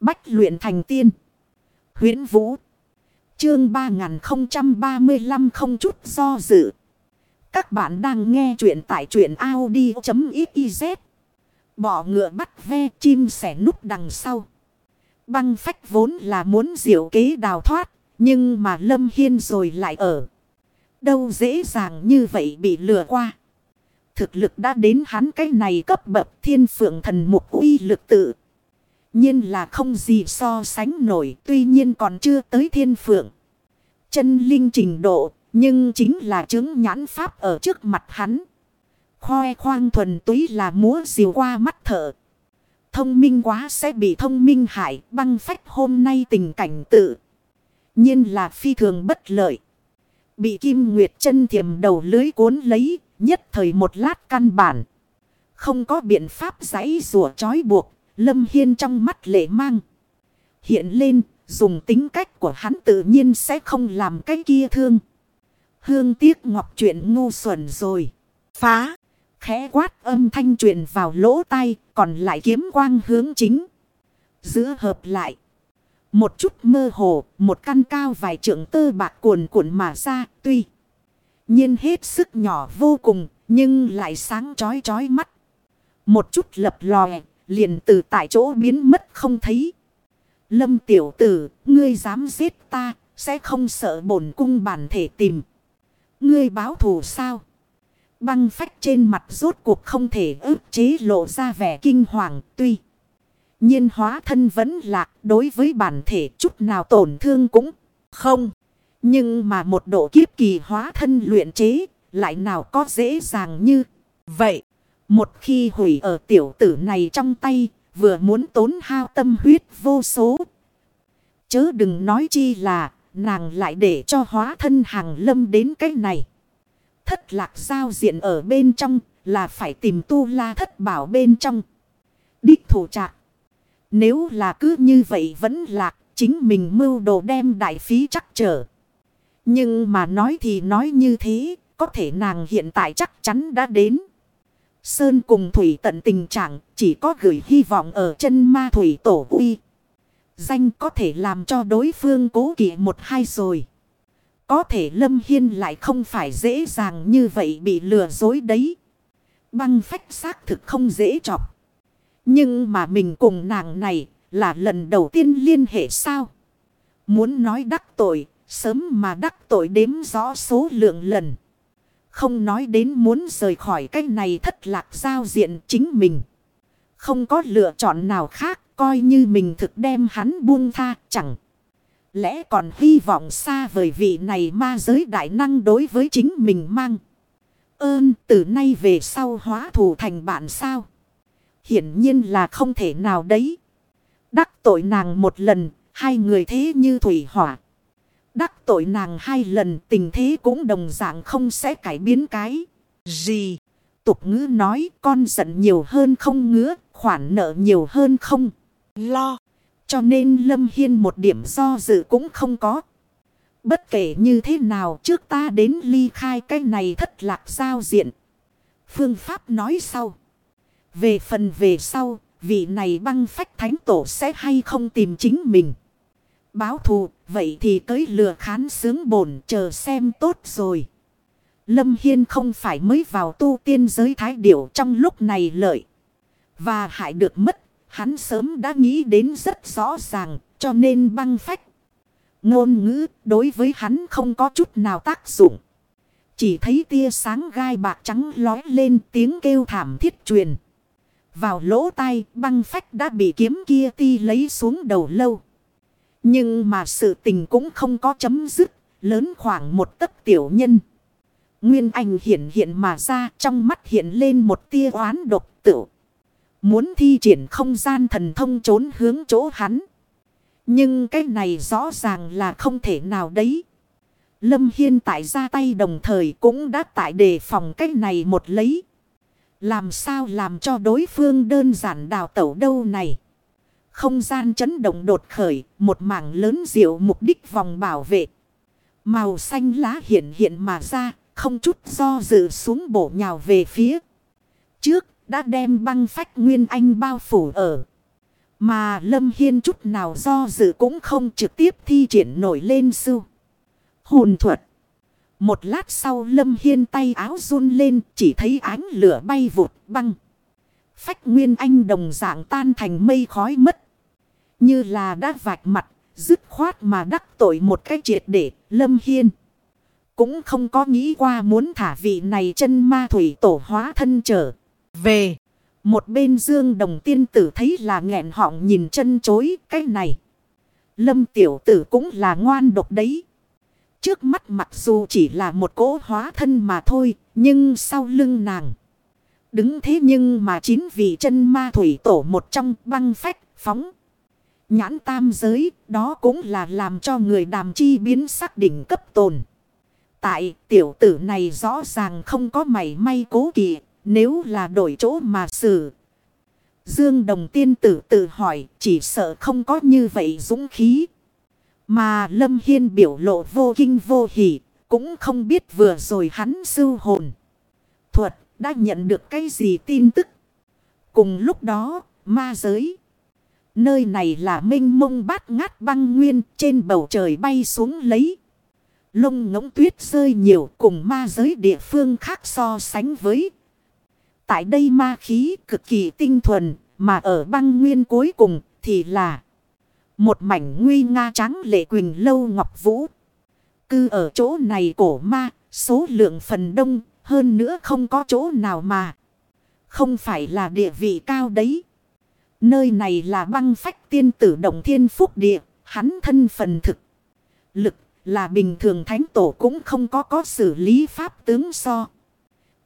Bách luyện thành tiên. huyễn Vũ. Chương 3035 không chút do dự. Các bạn đang nghe truyện tại truyện Audi.xyz. Bỏ ngựa bắt ve chim sẻ núp đằng sau. Băng phách vốn là muốn diệu kế đào thoát. Nhưng mà Lâm Hiên rồi lại ở. Đâu dễ dàng như vậy bị lừa qua. Thực lực đã đến hắn cái này cấp bậc thiên phượng thần mục uy lực tự nhiên là không gì so sánh nổi. Tuy nhiên còn chưa tới thiên phượng. Chân linh trình độ. Nhưng chính là chứng nhãn pháp ở trước mặt hắn. Khoe khoang thuần túy là múa diều qua mắt thở. Thông minh quá sẽ bị thông minh hại. Băng phách hôm nay tình cảnh tự. nhiên là phi thường bất lợi. Bị kim nguyệt chân thiềm đầu lưới cuốn lấy. Nhất thời một lát căn bản. Không có biện pháp giấy rùa trói buộc. Lâm Hiên trong mắt lệ mang. Hiện lên, dùng tính cách của hắn tự nhiên sẽ không làm cái kia thương. Hương tiếc ngọc chuyện ngu xuẩn rồi. Phá. Khẽ quát âm thanh truyền vào lỗ tai, còn lại kiếm quang hướng chính. Giữa hợp lại. Một chút mơ hồ, một căn cao vài trượng tơ bạc cuồn cuộn mà ra, tuy nhiên hết sức nhỏ vô cùng, nhưng lại sáng chói chói mắt. Một chút lập lòe, liền từ tại chỗ biến mất không thấy. Lâm tiểu tử, ngươi dám giết ta, sẽ không sợ bổn cung bản thể tìm. Ngươi báo thù sao? Băng phách trên mặt rốt cuộc không thể ức chế lộ ra vẻ kinh hoàng tuy. nhiên hóa thân vẫn lạc đối với bản thể chút nào tổn thương cũng không. Nhưng mà một độ kiếp kỳ hóa thân luyện chế lại nào có dễ dàng như vậy. Một khi hủy ở tiểu tử này trong tay, vừa muốn tốn hao tâm huyết vô số. Chớ đừng nói chi là, nàng lại để cho hóa thân hàng lâm đến cái này. Thất lạc giao diện ở bên trong, là phải tìm tu la thất bảo bên trong. Đích thủ trạc. Nếu là cứ như vậy vẫn lạc, chính mình mưu đồ đem đại phí chắc trở. Nhưng mà nói thì nói như thế, có thể nàng hiện tại chắc chắn đã đến. Sơn cùng Thủy tận tình trạng chỉ có gửi hy vọng ở chân ma Thủy tổ uy. Danh có thể làm cho đối phương cố kỵ một hai rồi. Có thể Lâm Hiên lại không phải dễ dàng như vậy bị lừa dối đấy. Băng phách xác thực không dễ chọc. Nhưng mà mình cùng nàng này là lần đầu tiên liên hệ sao? Muốn nói đắc tội, sớm mà đắc tội đếm rõ số lượng lần. Không nói đến muốn rời khỏi cái này thất lạc giao diện chính mình. Không có lựa chọn nào khác coi như mình thực đem hắn buông tha chẳng. Lẽ còn hy vọng xa vời vị này ma giới đại năng đối với chính mình mang. Ơn từ nay về sau hóa thù thành bạn sao. Hiển nhiên là không thể nào đấy. Đắc tội nàng một lần, hai người thế như thủy hỏa. Đắc tội nàng hai lần tình thế cũng đồng dạng không sẽ cải biến cái. Gì? Tục ngữ nói con giận nhiều hơn không ngứa, khoản nợ nhiều hơn không. Lo. Cho nên Lâm Hiên một điểm do dự cũng không có. Bất kể như thế nào trước ta đến ly khai cái này thất lạc giao diện. Phương Pháp nói sau. Về phần về sau, vị này băng phách thánh tổ sẽ hay không tìm chính mình. Báo thù, vậy thì tới lừa khán sướng bổn chờ xem tốt rồi. Lâm Hiên không phải mới vào tu tiên giới thái điểu trong lúc này lợi. Và hại được mất, hắn sớm đã nghĩ đến rất rõ ràng, cho nên băng phách. Ngôn ngữ đối với hắn không có chút nào tác dụng. Chỉ thấy tia sáng gai bạc trắng lói lên tiếng kêu thảm thiết truyền. Vào lỗ tai băng phách đã bị kiếm kia ti lấy xuống đầu lâu. Nhưng mà sự tình cũng không có chấm dứt, lớn khoảng một tấc tiểu nhân. Nguyên anh hiện hiện mà ra trong mắt hiện lên một tia oán độc tử. Muốn thi triển không gian thần thông trốn hướng chỗ hắn. Nhưng cái này rõ ràng là không thể nào đấy. Lâm Hiên tại ra tay đồng thời cũng đã tại đề phòng cái này một lấy. Làm sao làm cho đối phương đơn giản đào tẩu đâu này. Không gian chấn động đột khởi, một mảng lớn diệu mục đích vòng bảo vệ. Màu xanh lá hiện hiện mà ra, không chút do dự xuống bổ nhào về phía. Trước, đã đem băng phách nguyên anh bao phủ ở. Mà Lâm Hiên chút nào do dự cũng không trực tiếp thi triển nổi lên sư. Hồn thuật. Một lát sau Lâm Hiên tay áo run lên chỉ thấy ánh lửa bay vụt băng. Phách Nguyên Anh đồng dạng tan thành mây khói mất. Như là đã vạch mặt, dứt khoát mà đắc tội một cách triệt để Lâm Hiên. Cũng không có nghĩ qua muốn thả vị này chân ma thủy tổ hóa thân trở về. Một bên dương đồng tiên tử thấy là nghẹn họng nhìn chân chối cái này. Lâm tiểu tử cũng là ngoan độc đấy. Trước mắt mặc dù chỉ là một cỗ hóa thân mà thôi, nhưng sau lưng nàng. Đứng thế nhưng mà chín vị chân ma thủy tổ một trong băng phách phóng. Nhãn tam giới, đó cũng là làm cho người đàm chi biến xác định cấp tồn. Tại tiểu tử này rõ ràng không có mảy may cố kỵ, nếu là đổi chỗ mà xử. Dương Đồng tiên tử tự hỏi, chỉ sợ không có như vậy dũng khí. Mà Lâm Hiên biểu lộ vô kinh vô hỉ, cũng không biết vừa rồi hắn sư hồn. Thuật đã nhận được cái gì tin tức. Cùng lúc đó, ma giới. Nơi này là minh mông bát ngát băng nguyên trên bầu trời bay xuống lấy. Lông ngỗng tuyết rơi nhiều cùng ma giới địa phương khác so sánh với. Tại đây ma khí cực kỳ tinh thuần mà ở băng nguyên cuối cùng thì là một mảnh nguy nga trắng lệ quỳnh lâu ngọc vũ. Cư ở chỗ này cổ ma, số lượng phần đông, hơn nữa không có chỗ nào mà. Không phải là địa vị cao đấy. Nơi này là băng phách tiên tử động thiên phúc địa, hắn thân phần thực. Lực là bình thường thánh tổ cũng không có có xử lý pháp tướng so.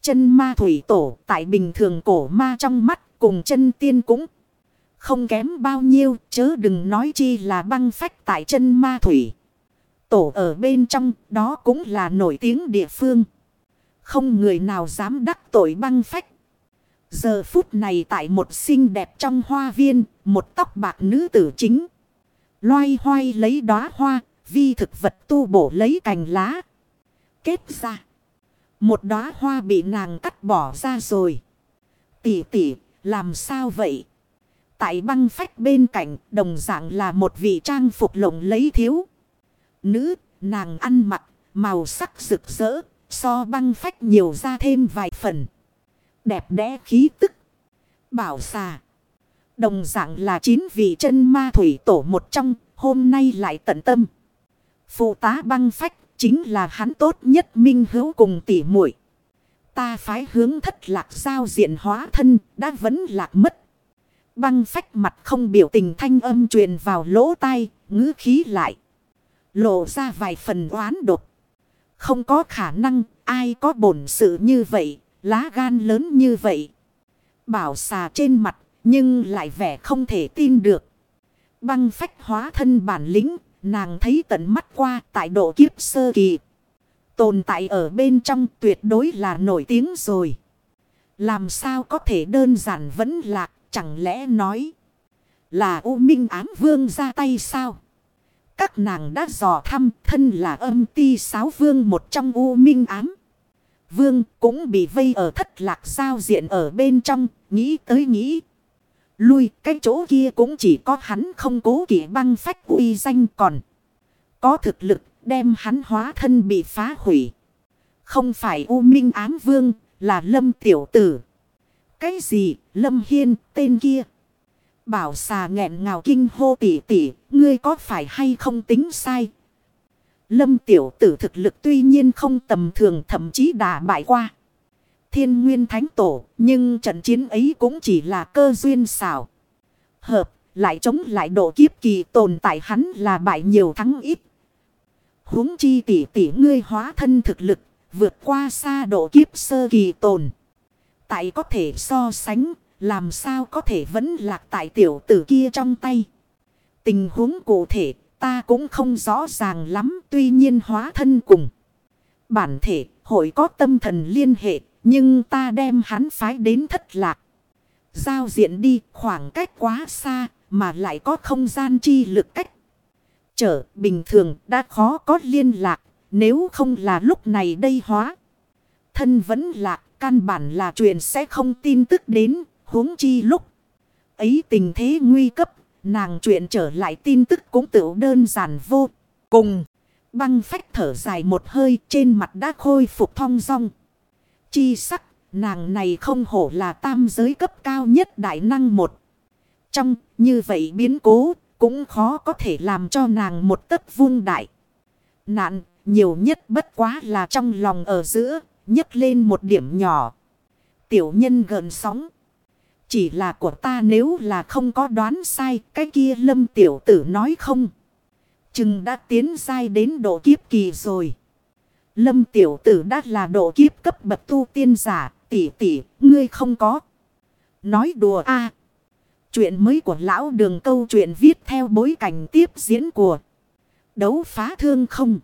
Chân ma thủy tổ tại bình thường cổ ma trong mắt cùng chân tiên cũng không kém bao nhiêu chớ đừng nói chi là băng phách tại chân ma thủy. Tổ ở bên trong đó cũng là nổi tiếng địa phương. Không người nào dám đắc tội băng phách. Giờ phút này tại một xinh đẹp trong hoa viên, một tóc bạc nữ tử chính. Loay hoay lấy đóa hoa, vi thực vật tu bổ lấy cành lá. Kết ra. Một đóa hoa bị nàng cắt bỏ ra rồi. Tỷ tỷ, làm sao vậy? Tại băng phách bên cạnh, đồng dạng là một vị trang phục lộng lấy thiếu. Nữ, nàng ăn mặc, màu sắc rực rỡ, so băng phách nhiều ra thêm vài phần. Đẹp đẽ khí tức. Bảo xà. Đồng dạng là chín vị chân ma thủy tổ một trong, hôm nay lại tận tâm. Phụ tá băng phách chính là hắn tốt nhất minh hữu cùng tỉ muội Ta phái hướng thất lạc giao diện hóa thân đã vẫn lạc mất. Băng phách mặt không biểu tình thanh âm truyền vào lỗ tai, ngữ khí lại. Lộ ra vài phần oán đột Không có khả năng ai có bổn sự như vậy, lá gan lớn như vậy. Bảo xà trên mặt, nhưng lại vẻ không thể tin được. Băng phách hóa thân bản lĩnh Nàng thấy tận mắt qua tại độ kiếp sơ kỳ. Tồn tại ở bên trong tuyệt đối là nổi tiếng rồi. Làm sao có thể đơn giản vẫn lạc chẳng lẽ nói. Là U Minh ám vương ra tay sao? Các nàng đã dò thăm thân là âm ti sáo vương một trong U Minh ám. Vương cũng bị vây ở thất lạc giao diện ở bên trong, nghĩ tới nghĩ lui, cái chỗ kia cũng chỉ có hắn không cố kỵ băng phách uy danh còn. Có thực lực đem hắn hóa thân bị phá hủy. Không phải U Minh Ám Vương, là Lâm Tiểu Tử. Cái gì, Lâm Hiên, tên kia. Bảo xà nghẹn ngào kinh hô tỉ tỉ, ngươi có phải hay không tính sai. Lâm Tiểu Tử thực lực tuy nhiên không tầm thường thậm chí đả bại qua thiên nguyên thánh tổ. Nhưng trận chiến ấy cũng chỉ là cơ duyên xảo. Hợp, lại chống lại độ kiếp kỳ tồn tại hắn là bại nhiều thắng ít. huống chi tỷ tỷ ngươi hóa thân thực lực, vượt qua xa độ kiếp sơ kỳ tồn. Tại có thể so sánh, làm sao có thể vẫn lạc tại tiểu tử kia trong tay. Tình huống cụ thể, ta cũng không rõ ràng lắm, tuy nhiên hóa thân cùng. Bản thể, hội có tâm thần liên hệ, nhưng ta đem hắn phái đến thất lạc. Giao diện đi khoảng cách quá xa mà lại có không gian chi lực cách. Trở bình thường đã khó có liên lạc nếu không là lúc này đây hóa. Thân vẫn lạc căn bản là chuyện sẽ không tin tức đến huống chi lúc. Ấy tình thế nguy cấp nàng chuyện trở lại tin tức cũng tự đơn giản vô cùng. Băng phách thở dài một hơi trên mặt đã khôi phục thong dong. Chi sắc, nàng này không hổ là tam giới cấp cao nhất đại năng một. Trong như vậy biến cố cũng khó có thể làm cho nàng một tấc vung đại. Nạn nhiều nhất bất quá là trong lòng ở giữa nhấc lên một điểm nhỏ. Tiểu nhân gần sóng. Chỉ là của ta nếu là không có đoán sai cái kia lâm tiểu tử nói không. Chừng đã tiến sai đến độ kiếp kỳ rồi. Lâm tiểu tử đã là độ kiếp cấp bậc tu tiên giả, tỷ tỷ, ngươi không có. Nói đùa a Chuyện mới của lão đường câu chuyện viết theo bối cảnh tiếp diễn của đấu phá thương không.